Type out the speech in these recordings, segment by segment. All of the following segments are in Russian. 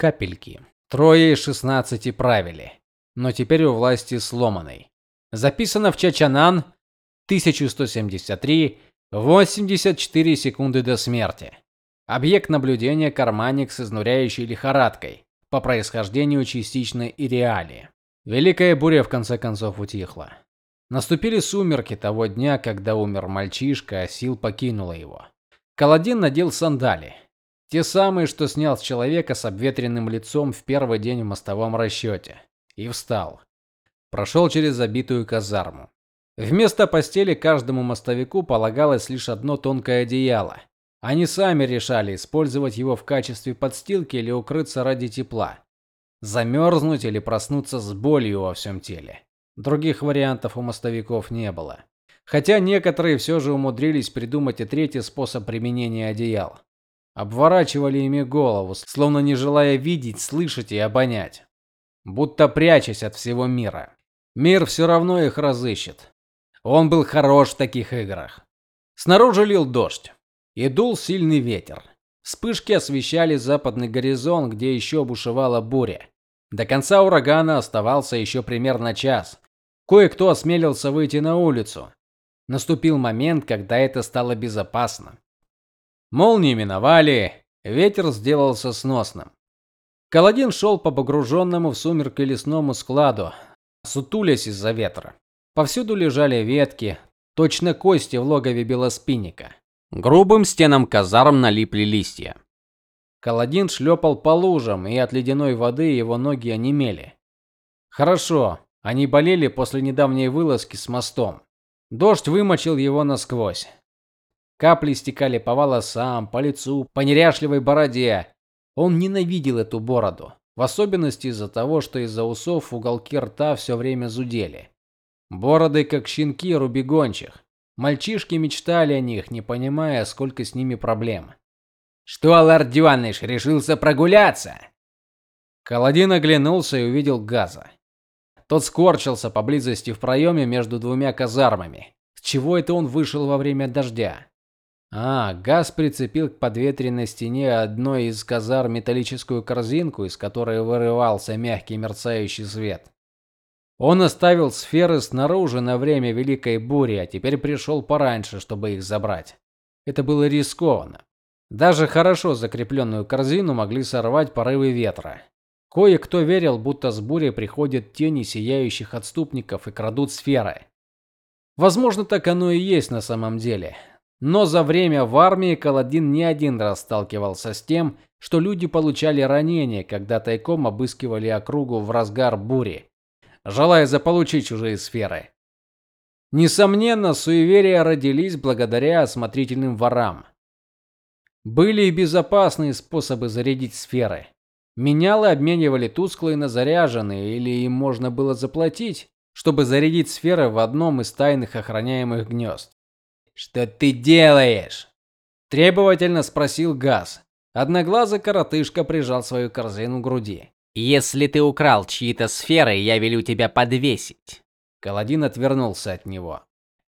Капельки. Трое из шестнадцати правили, но теперь у власти сломанной. Записано в Чачанан 1173 84 секунды до смерти. Объект наблюдения карманник с изнуряющей лихорадкой, по происхождению частично и реали. Великая буря в конце концов утихла. Наступили сумерки того дня, когда умер мальчишка, а сил покинула его. Каладин надел сандали, те самые, что снял с человека с обветренным лицом в первый день в мостовом расчете, и встал. Прошел через забитую казарму. Вместо постели каждому мостовику полагалось лишь одно тонкое одеяло. Они сами решали, использовать его в качестве подстилки или укрыться ради тепла. Замерзнуть или проснуться с болью во всем теле. Других вариантов у мостовиков не было. Хотя некоторые все же умудрились придумать и третий способ применения одеял. Обворачивали ими голову, словно не желая видеть, слышать и обонять, будто прячась от всего мира. Мир все равно их разыщет. Он был хорош в таких играх. Снаружи лил дождь и дул сильный ветер. Вспышки освещали западный горизонт, где еще бушевала буря. До конца урагана оставался еще примерно час. Кое-кто осмелился выйти на улицу. Наступил момент, когда это стало безопасно. Молнии миновали, ветер сделался сносным. Каладин шел по погруженному в сумерки лесному складу, сутулясь из-за ветра. Повсюду лежали ветки, точно кости в логове белоспинника. Грубым стенам казарм налипли листья. Каладин шлепал по лужам, и от ледяной воды его ноги онемели. Хорошо, они болели после недавней вылазки с мостом. Дождь вымочил его насквозь. Капли стекали по волосам, по лицу, по неряшливой бороде. Он ненавидел эту бороду, в особенности из-за того, что из-за усов уголки рта все время зудели. Бороды как щенки рубегончих. Мальчишки мечтали о них, не понимая, сколько с ними проблем. Что, Лардионыш, решился прогуляться? Каладин оглянулся и увидел Газа. Тот скорчился поблизости в проеме между двумя казармами. С чего это он вышел во время дождя? А, Газ прицепил к подветренной стене одной из казарм металлическую корзинку, из которой вырывался мягкий мерцающий свет. Он оставил сферы снаружи на время великой бури, а теперь пришел пораньше, чтобы их забрать. Это было рискованно. Даже хорошо закрепленную корзину могли сорвать порывы ветра. Кое-кто верил, будто с бури приходят тени сияющих отступников и крадут сферы. Возможно, так оно и есть на самом деле. Но за время в армии Каладин не один раз сталкивался с тем, что люди получали ранения, когда тайком обыскивали округу в разгар бури, желая заполучить чужие сферы. Несомненно, суеверия родились благодаря осмотрительным ворам. Были и безопасные способы зарядить сферы. Менялы обменивали тусклые на заряженные, или им можно было заплатить, чтобы зарядить сферы в одном из тайных охраняемых гнезд. Что ты делаешь? требовательно спросил Газ. Одноглазый коротышка прижал свою корзину к груди. Если ты украл чьи-то сферы, я велю тебя подвесить. Каладин отвернулся от него.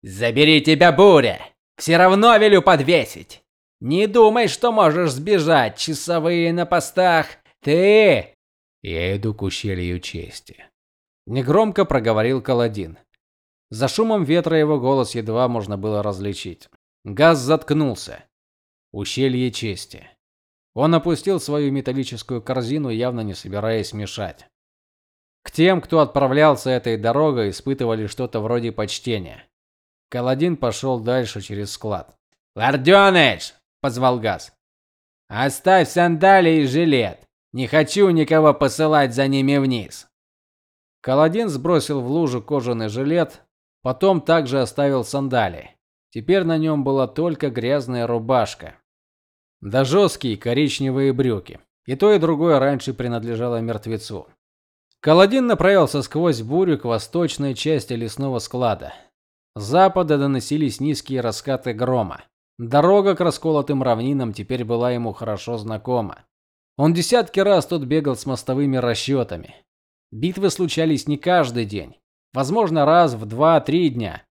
Забери тебя, буря. Все равно велю подвесить. Не думай, что можешь сбежать, часовые на постах. Ты Я иду к ущелью чести, негромко проговорил Каладин. За шумом ветра его голос едва можно было различить. Газ заткнулся. Ущелье чести. Он опустил свою металлическую корзину, явно не собираясь мешать. К тем, кто отправлялся этой дорогой, испытывали что-то вроде почтения. Каладин пошел дальше через склад. "Лардёныч!" позвал Газ. "Оставь сандалии и жилет. Не хочу никого посылать за ними вниз". Каладин сбросил в лужу кожаный жилет, Потом также оставил сандали. Теперь на нем была только грязная рубашка. Да жесткие коричневые брюки. И то, и другое раньше принадлежало мертвецу. Каладин направился сквозь бурю к восточной части лесного склада. С запада доносились низкие раскаты грома. Дорога к расколотым равнинам теперь была ему хорошо знакома. Он десятки раз тут бегал с мостовыми расчетами. Битвы случались не каждый день, возможно, раз в 2-3 дня.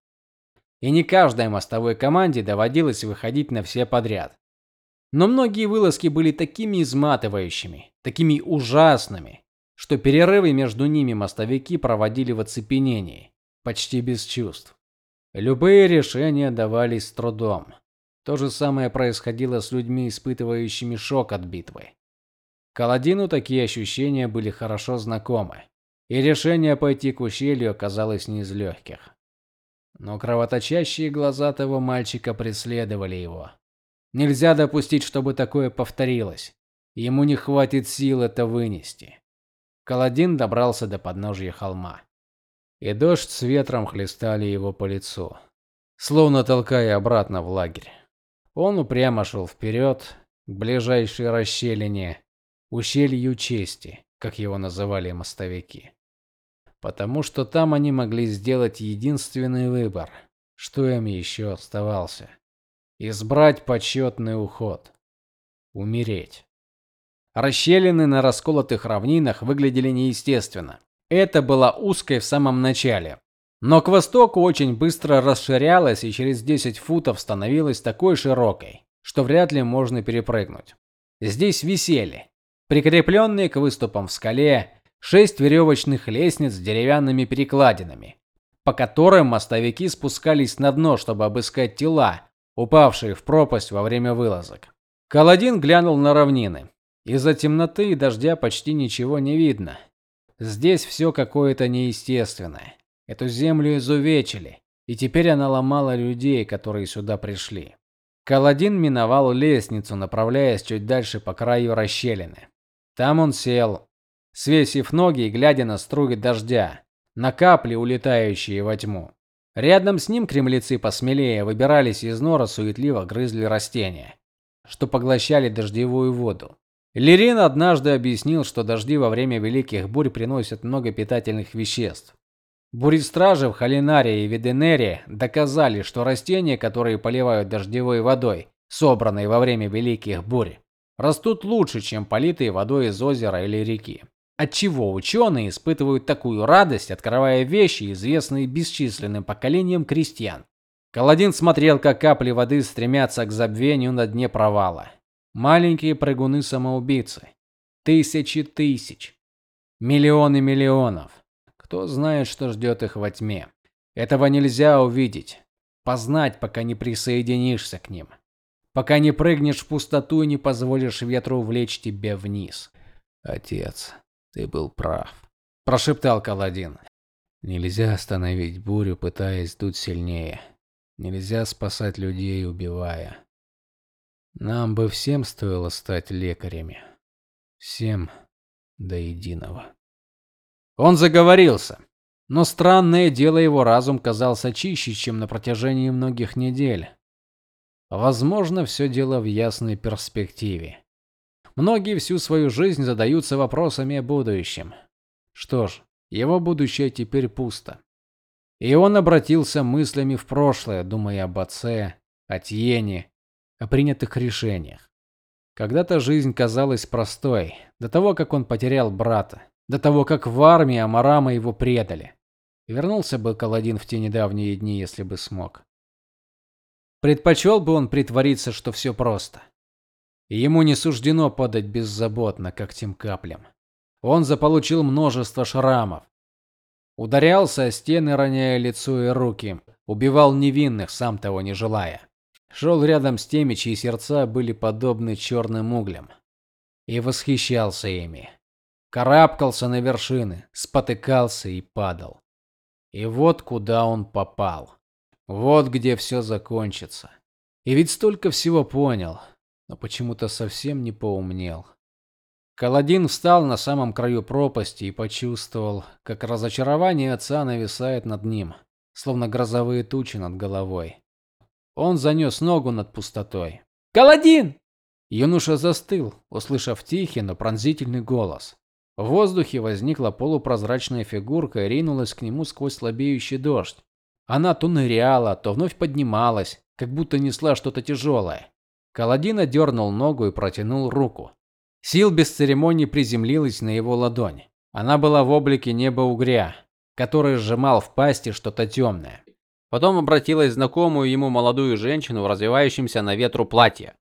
И не каждой мостовой команде доводилось выходить на все подряд. Но многие вылазки были такими изматывающими, такими ужасными, что перерывы между ними мостовики проводили в оцепенении, почти без чувств. Любые решения давались с трудом. То же самое происходило с людьми, испытывающими шок от битвы. Каладину такие ощущения были хорошо знакомы, и решение пойти к ущелью оказалось не из легких. Но кровоточащие глаза того мальчика преследовали его. Нельзя допустить, чтобы такое повторилось. Ему не хватит сил это вынести. Каладин добрался до подножья холма. И дождь с ветром хлестали его по лицу, словно толкая обратно в лагерь. Он упрямо шел вперед, к ближайшей расщелине, ущелью чести, как его называли мостовики. Потому что там они могли сделать единственный выбор, что им еще оставался избрать почетный уход. Умереть. Расщелины на расколотых равнинах выглядели неестественно. Это была узкой в самом начале, но к востоку очень быстро расширялась и через 10 футов становилась такой широкой, что вряд ли можно перепрыгнуть. Здесь висели, прикрепленные к выступам в скале, шесть веревочных лестниц с деревянными перекладинами, по которым мостовики спускались на дно, чтобы обыскать тела, упавшие в пропасть во время вылазок. Каладин глянул на равнины. Из-за темноты и дождя почти ничего не видно. Здесь все какое-то неестественное. Эту землю изувечили, и теперь она ломала людей, которые сюда пришли. Каладин миновал лестницу, направляясь чуть дальше по краю расщелины. Там он сел, свесив ноги и глядя на струи дождя, на капли, улетающие во тьму. Рядом с ним кремлецы посмелее выбирались из нора, суетливо грызли растения, что поглощали дождевую воду. Лерин однажды объяснил, что дожди во время великих бурь приносят много питательных веществ. Буристражи в Халинаре и Веденере доказали, что растения, которые поливают дождевой водой, собранной во время великих бурь, растут лучше, чем политые водой из озера или реки. Отчего ученые испытывают такую радость, открывая вещи, известные бесчисленным поколениям крестьян? Каладин смотрел, как капли воды стремятся к забвению на дне провала. Маленькие прыгуны-самоубийцы. Тысячи тысяч. Миллионы миллионов. Кто знает, что ждет их во тьме. Этого нельзя увидеть, познать, пока не присоединишься к ним. Пока не прыгнешь в пустоту и не позволишь ветру влечь тебя вниз. Отец, ты был прав, прошептал Каладин. Нельзя остановить бурю, пытаясь дуть сильнее. Нельзя спасать людей, убивая. Нам бы всем стоило стать лекарями. Всем до единого. Он заговорился, но странное дело его разум казался чище, чем на протяжении многих недель. Возможно, все дело в ясной перспективе. Многие всю свою жизнь задаются вопросами о будущем. Что ж, его будущее теперь пусто. И он обратился мыслями в прошлое, думая об отце, о Тьене, о принятых решениях. Когда-то жизнь казалась простой, до того, как он потерял брата, до того, как в армии Амарама его предали. вернулся бы Каладин в те недавние дни, если бы смог. Предпочел бы он притвориться, что все просто ему не суждено падать беззаботно, как тем каплям. Он заполучил множество шрамов, ударялся о стены, роняя лицо и руки, убивал невинных, сам того не желая. Шел рядом с теми, чьи сердца были подобны черным углям, и восхищался ими. Карабкался на вершины, спотыкался и падал. И вот куда он попал. Вот где все закончится. И ведь столько всего понял но почему-то совсем не поумнел. Каладин встал на самом краю пропасти и почувствовал, как разочарование отца нависает над ним, словно грозовые тучи над головой. Он занес ногу над пустотой. "Каладин!" Юноша застыл, услышав тихий, но пронзительный голос. В воздухе возникла полупрозрачная фигурка и ринулась к нему сквозь слабеющий дождь. Она то ныряла, то вновь поднималась, как будто несла что-то тяжелое. Каладин дернул ногу и протянул руку. Сил без церемонии приземлилась на его ладонь. Она была в облике неба угря, который сжимал в пасти что-то темное. Потом обратилась знакомую ему молодую женщину в развивающемся на ветру платье.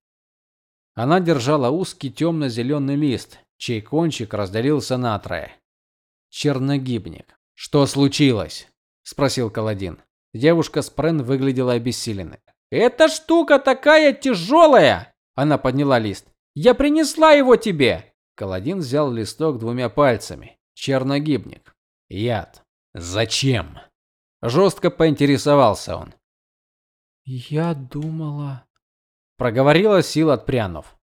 Она держала узкий темно-зеленый лист, чей кончик разделился на трое. Черногибник. Что случилось? спросил Каладин. Девушка Спрен выглядела обессиленной. Эта штука такая тяжелая!» Она подняла лист. Я принесла его тебе. Каладин взял листок двумя пальцами. Черногибник. Яд. Зачем? Жестко поинтересовался он. Я думала, проговорила Сил отпрянув.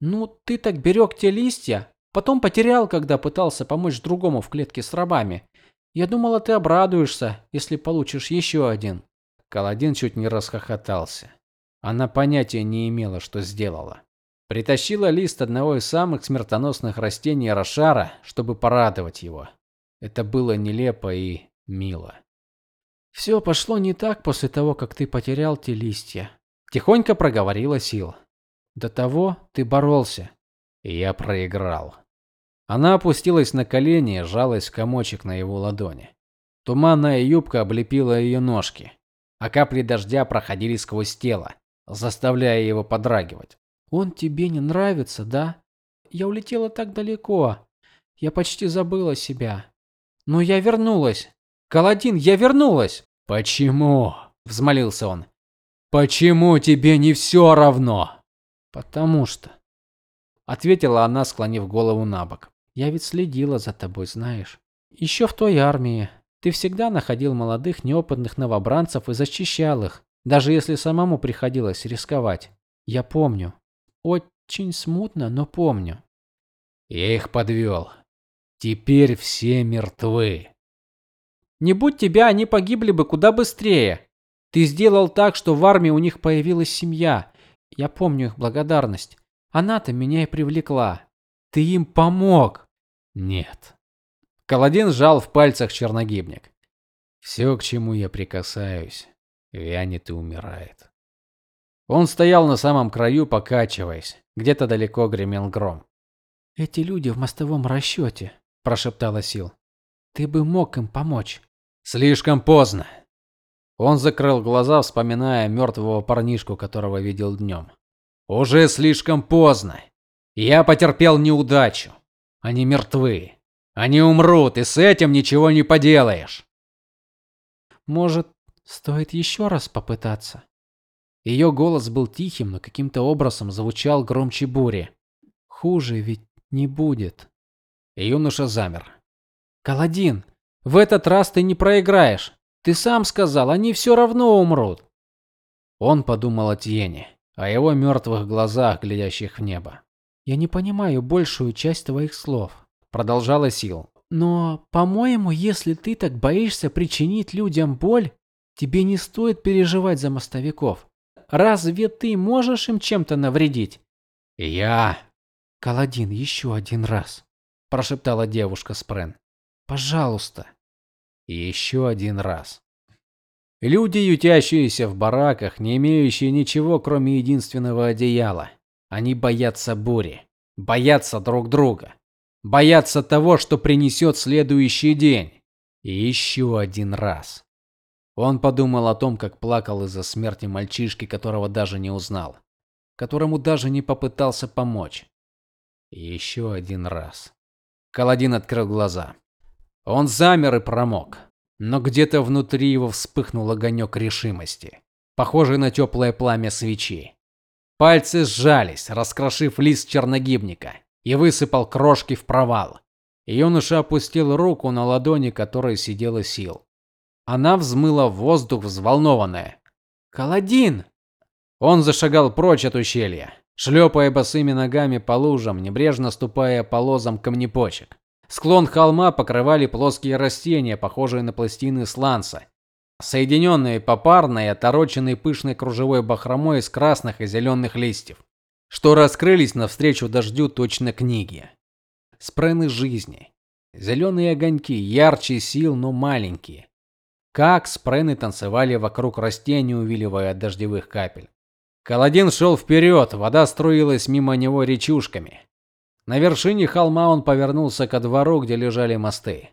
Ну, ты так берег те листья, потом потерял, когда пытался помочь другому в клетке с рабами. Я думала, ты обрадуешься, если получишь еще один. Каладин чуть не расхохотался. Она понятия не имела, что сделала. Притащила лист одного из самых смертоносных растений Рошара, чтобы порадовать его. Это было нелепо и мило. «Все пошло не так после того, как ты потерял те листья, тихонько проговорила Сил. До того ты боролся, я проиграл. Она опустилась на колени и сжалась в комочек на его ладони. Туманная юбка облепила ее ножки, а капли дождя проходили сквозь тело, заставляя его подрагивать. Он тебе не нравится, да? Я улетела так далеко. Я почти забыла себя. Но я вернулась. Каладин, я вернулась. Почему? взмолился он. Почему тебе не все равно? Потому что ответила она, склонив голову набок. Я ведь следила за тобой, знаешь. Еще в той армии ты всегда находил молодых неопытных новобранцев и защищал их, даже если самому приходилось рисковать. Я помню. Очень смутно, но помню. Я их подвел. Теперь все мертвы. Не будь тебя, они погибли бы куда быстрее. Ты сделал так, что в армии у них появилась семья. Я помню их благодарность. Она-то меня и привлекла. Ты им помог. Нет. Каладин сжал в пальцах черногибник. Все, к чему я прикасаюсь, вянет и умирает. Он стоял на самом краю, покачиваясь. Где-то далеко гремел гром. Эти люди в мостовом расчете», – прошептала Сил. Ты бы мог им помочь. Слишком поздно. Он закрыл глаза, вспоминая мертвого парнишку, которого видел днем. Уже слишком поздно. Я потерпел неудачу. Они мертвы. Они умрут, и с этим ничего не поделаешь. Может, стоит еще раз попытаться? Ее голос был тихим, но каким-то образом звучал громче бури. Хуже ведь не будет. И юноша замер. Каладин, в этот раз ты не проиграешь. Ты сам сказал, они все равно умрут. Он подумал о Тьене, о его мертвых глазах, глядящих в небо. Я не понимаю большую часть твоих слов, продолжала Сил. Но, по-моему, если ты так боишься причинить людям боль, тебе не стоит переживать за мостовиков. Разве ты можешь им чем-то навредить? Я. Каладин, еще один раз, прошептала девушка Спрен. Пожалуйста. Еще один раз. Люди, ютящиеся в бараках, не имеющие ничего, кроме единственного одеяла. Они боятся бури, боятся друг друга, боятся того, что принесет следующий день. И еще один раз. Он подумал о том, как плакал из-за смерти мальчишки, которого даже не узнал, которому даже не попытался помочь. И еще один раз. Каладин открыл глаза. Он замер и промок, но где-то внутри его вспыхнул огонек решимости, похожий на теплое пламя свечи. Пальцы сжались, раскрошив лист черногибника, и высыпал крошки в провал. Юноша опустил руку на ладони, которой сидела сил. Она взмыла в воздух взволнованная. "Каладин!" Он зашагал прочь от ущелья, шлепая босыми ногами по лужам, небрежно ступая по лозам камнепочек. Склон холма покрывали плоские растения, похожие на пластины сланца, соединенные попарно и отороченные пышной кружевой бахромой из красных и зеленых листьев, что раскрылись навстречу дождю точно книги. Спрены жизни. Зеленые огоньки, ярче сил, но маленькие. Как спрены танцевали вокруг растений, увиливая от дождевых капель. Каладин шел вперед, вода струилась мимо него речушками. На вершине холма он повернулся ко двору, где лежали мосты.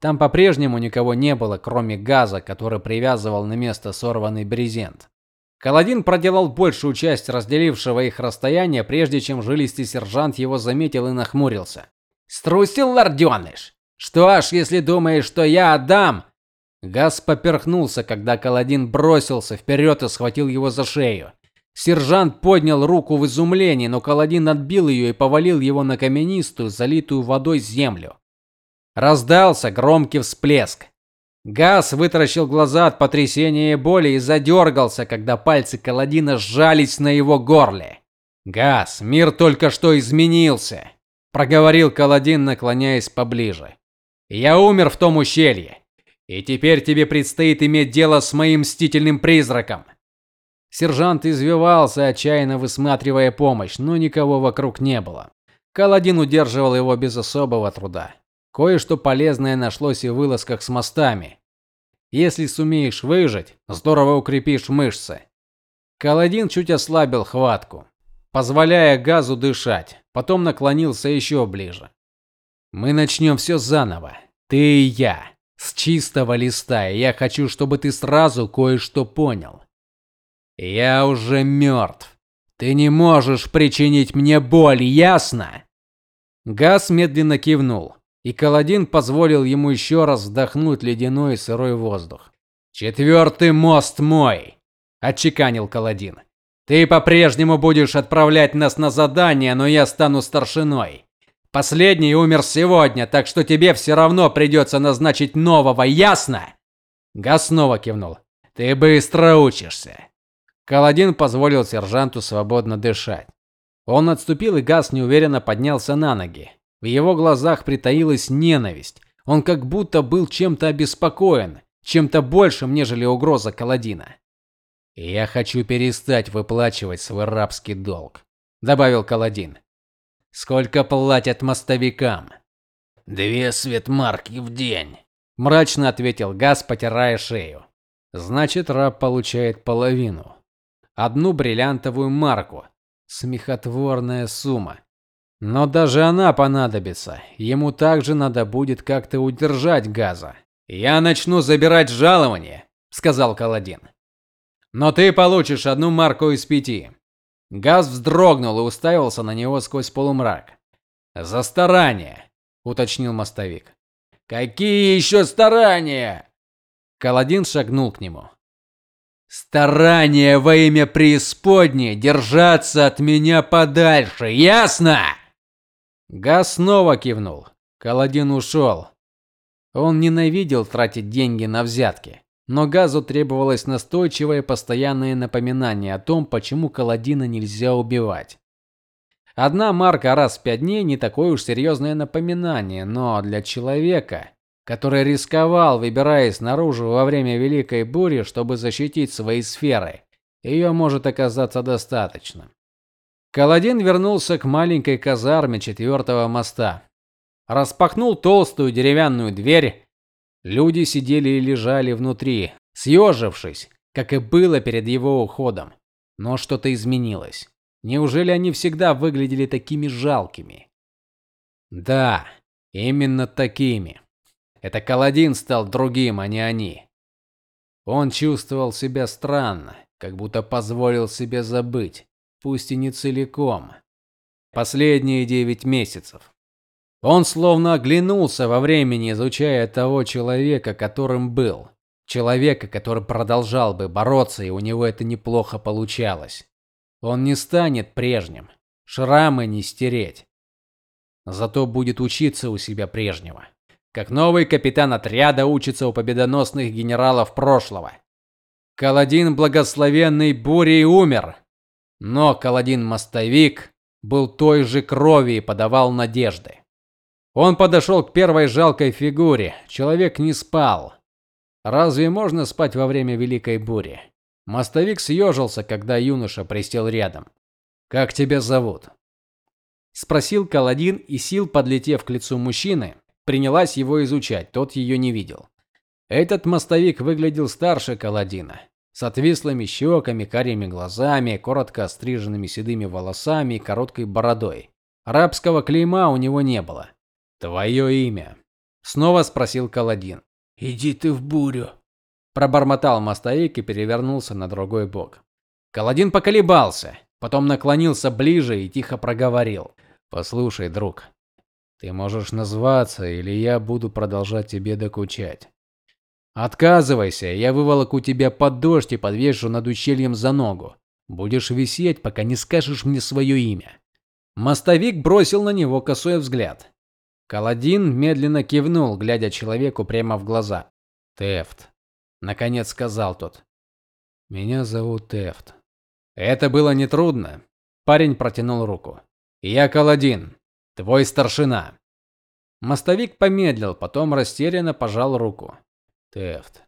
Там по-прежнему никого не было, кроме газа, который привязывал на место сорванный брезент. Каладин проделал большую часть разделившего их расстояния, прежде чем жилистый сержант его заметил и нахмурился. "Струсил лордёныш. Что аж если думаешь, что я отдам?" Газ поперхнулся, когда Каладин бросился вперед и схватил его за шею. Сержант поднял руку в изумлении, но Каладин отбил ее и повалил его на каменистую, залитую водой землю. Раздался громкий всплеск. Газ вытаращил глаза от потрясения и боли и задергался, когда пальцы Каладина сжались на его горле. "Газ, мир только что изменился", проговорил Каладин, наклоняясь поближе. "Я умер в том ущелье, и теперь тебе предстоит иметь дело с моим мстительным призраком". Сержант извивался, отчаянно высматривая помощь, но никого вокруг не было. Каладин удерживал его без особого труда. Кое-что полезное нашлось и в вылазках с мостами. Если сумеешь выжить, здорово укрепишь мышцы. Каладин чуть ослабил хватку, позволяя газу дышать, потом наклонился еще ближе. Мы начнем все заново. Ты и я, с чистого листа, и я хочу, чтобы ты сразу кое-что понял. Я уже мертв. Ты не можешь причинить мне боль, ясно? Газ медленно кивнул, и Каладин позволил ему еще раз вдохнуть ледяной и сырой воздух. Четвертый мост мой, отчеканил Каладин. Ты по-прежнему будешь отправлять нас на задание, но я стану старшиной. Последний умер сегодня, так что тебе все равно придется назначить нового, ясно? Газ снова кивнул. Ты быстро учишься. Каладин позволил сержанту свободно дышать. Он отступил, и Газ неуверенно поднялся на ноги. В его глазах притаилась ненависть. Он как будто был чем-то обеспокоен, чем-то большим, нежели угроза Каладина. Я хочу перестать выплачивать свой рабский долг, добавил Каладин. Сколько платят мостовикам? Две светмарки в день, мрачно ответил Газ, потирая шею. Значит, раб получает половину одну бриллиантовую марку. Смехотворная сумма. Но даже она понадобится. Ему также надо будет как-то удержать газа. Я начну забирать жалование, сказал Каладин. Но ты получишь одну марку из пяти. Газ вздрогнул и уставился на него сквозь полумрак. За старание, уточнил мостовик. Какие еще старания? Каладин шагнул к нему. Старание во имя преисподней держаться от меня подальше, ясно? Газ снова кивнул. Каладин ушел. Он ненавидел тратить деньги на взятки, но Газу требовалось настойчивое постоянное напоминание о том, почему Каладина нельзя убивать. Одна марка раз в пять дней не такое уж серьезное напоминание, но для человека, который рисковал, выбираясь наружу во время великой бури, чтобы защитить свои сферы. Ее может оказаться достаточно. Каладин вернулся к маленькой казарме четвертого моста. Распахнул толстую деревянную дверь. Люди сидели и лежали внутри, съежившись, как и было перед его уходом. Но что-то изменилось. Неужели они всегда выглядели такими жалкими? Да, именно такими. Это Каладин стал другим, а не они. Он чувствовал себя странно, как будто позволил себе забыть, пусть и не целиком. Последние девять месяцев. Он словно оглянулся во времени, изучая того человека, которым был. Человека, который продолжал бы бороться, и у него это неплохо получалось. Он не станет прежним. Шрамы не стереть. Зато будет учиться у себя прежнего как новый капитан отряда учится у победоносных генералов прошлого. Каладин благословенный бурей умер, но Каладин мостовик был той же крови и подавал надежды. Он подошел к первой жалкой фигуре. Человек не спал. Разве можно спать во время великой бури? Мостовик съежился, когда юноша присел рядом. Как тебя зовут? спросил Каладин, и сил подлетев к лицу мужчины, принялась его изучать, тот ее не видел. Этот мостовик выглядел старше Каладина, с отвислыми щеками, карими глазами, коротко остриженными седыми волосами и короткой бородой. Арабского клейма у него не было. Твое имя? снова спросил Каладин. Иди ты в бурю, пробормотал мостовик и перевернулся на другой бок. Каладин поколебался, потом наклонился ближе и тихо проговорил: "Послушай, друг, ты можешь назваться, или я буду продолжать тебе докучать. Отказывайся, я выволоку тебя под дождь и подвешу над ущельем за ногу. Будешь висеть, пока не скажешь мне свое имя". Мостовик бросил на него косой взгляд. Каладин медленно кивнул, глядя человеку прямо в глаза. "Тефт", наконец сказал тот. "Меня зовут Тефт". Это было не трудно. Парень протянул руку. "Я Каладин, твой старшина". Мостовик помедлил, потом растерянно пожал руку. Тефт.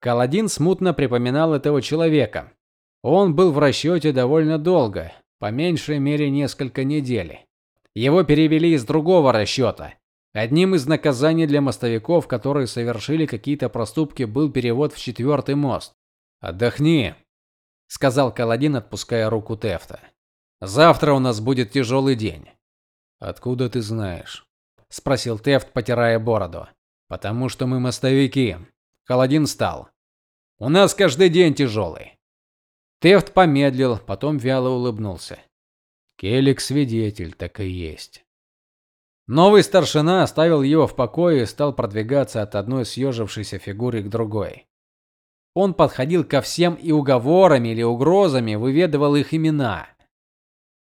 Каладин смутно припоминал этого человека. Он был в расчете довольно долго, по меньшей мере несколько недель. Его перевели из другого расчета. Одним из наказаний для мостовиков, которые совершили какие-то проступки, был перевод в четвертый мост. "Отдохни", сказал Каладин, отпуская руку Тефта. "Завтра у нас будет тяжелый день". "Откуда ты знаешь?" спросил Тефт, потирая бороду. "Потому что мы мостовики". Каладин встал. "У нас каждый день тяжелый». Тефт помедлил, потом вяло улыбнулся. Келик свидетель, так и есть. Новый старшина оставил его в покое и стал продвигаться от одной съежившейся фигуры к другой. Он подходил ко всем и уговорами или угрозами выведывал их имена.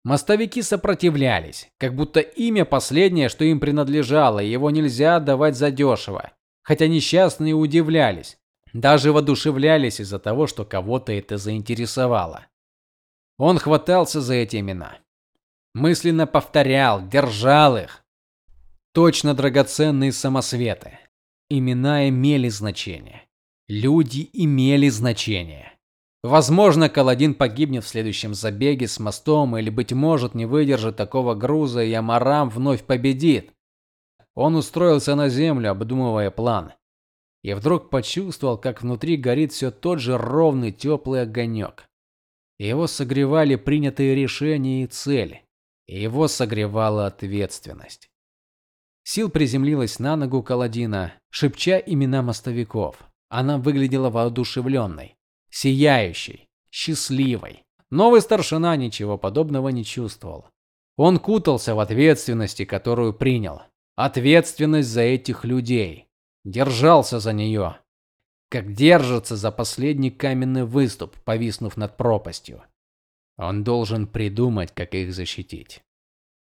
Мостовики сопротивлялись, как будто имя последнее, что им принадлежало, его нельзя отдавать задешево. Хотя несчастные удивлялись, даже воодушевлялись из-за того, что кого-то это заинтересовало. Он хватался за эти имена мысленно повторял, держал их. Точно драгоценные самосветы. Имена имели значение. Люди имели значение. Возможно, Каладин погибнет в следующем забеге с мостом или быть может, не выдержит такого груза, и Амарам вновь победит. Он устроился на землю, обдумывая план. И вдруг почувствовал, как внутри горит все тот же ровный теплый огонек. Его согревали принятые решения и цели его согревала ответственность. Сил приземлилась на ногу Каладина, шепча имена мостовиков. Она выглядела воодушевленной, сияющей, счастливой. Новый старшина ничего подобного не чувствовал. Он кутался в ответственности, которую принял. Ответственность за этих людей. Держался за нее, как держится за последний каменный выступ, повиснув над пропастью. Он должен придумать, как их защитить.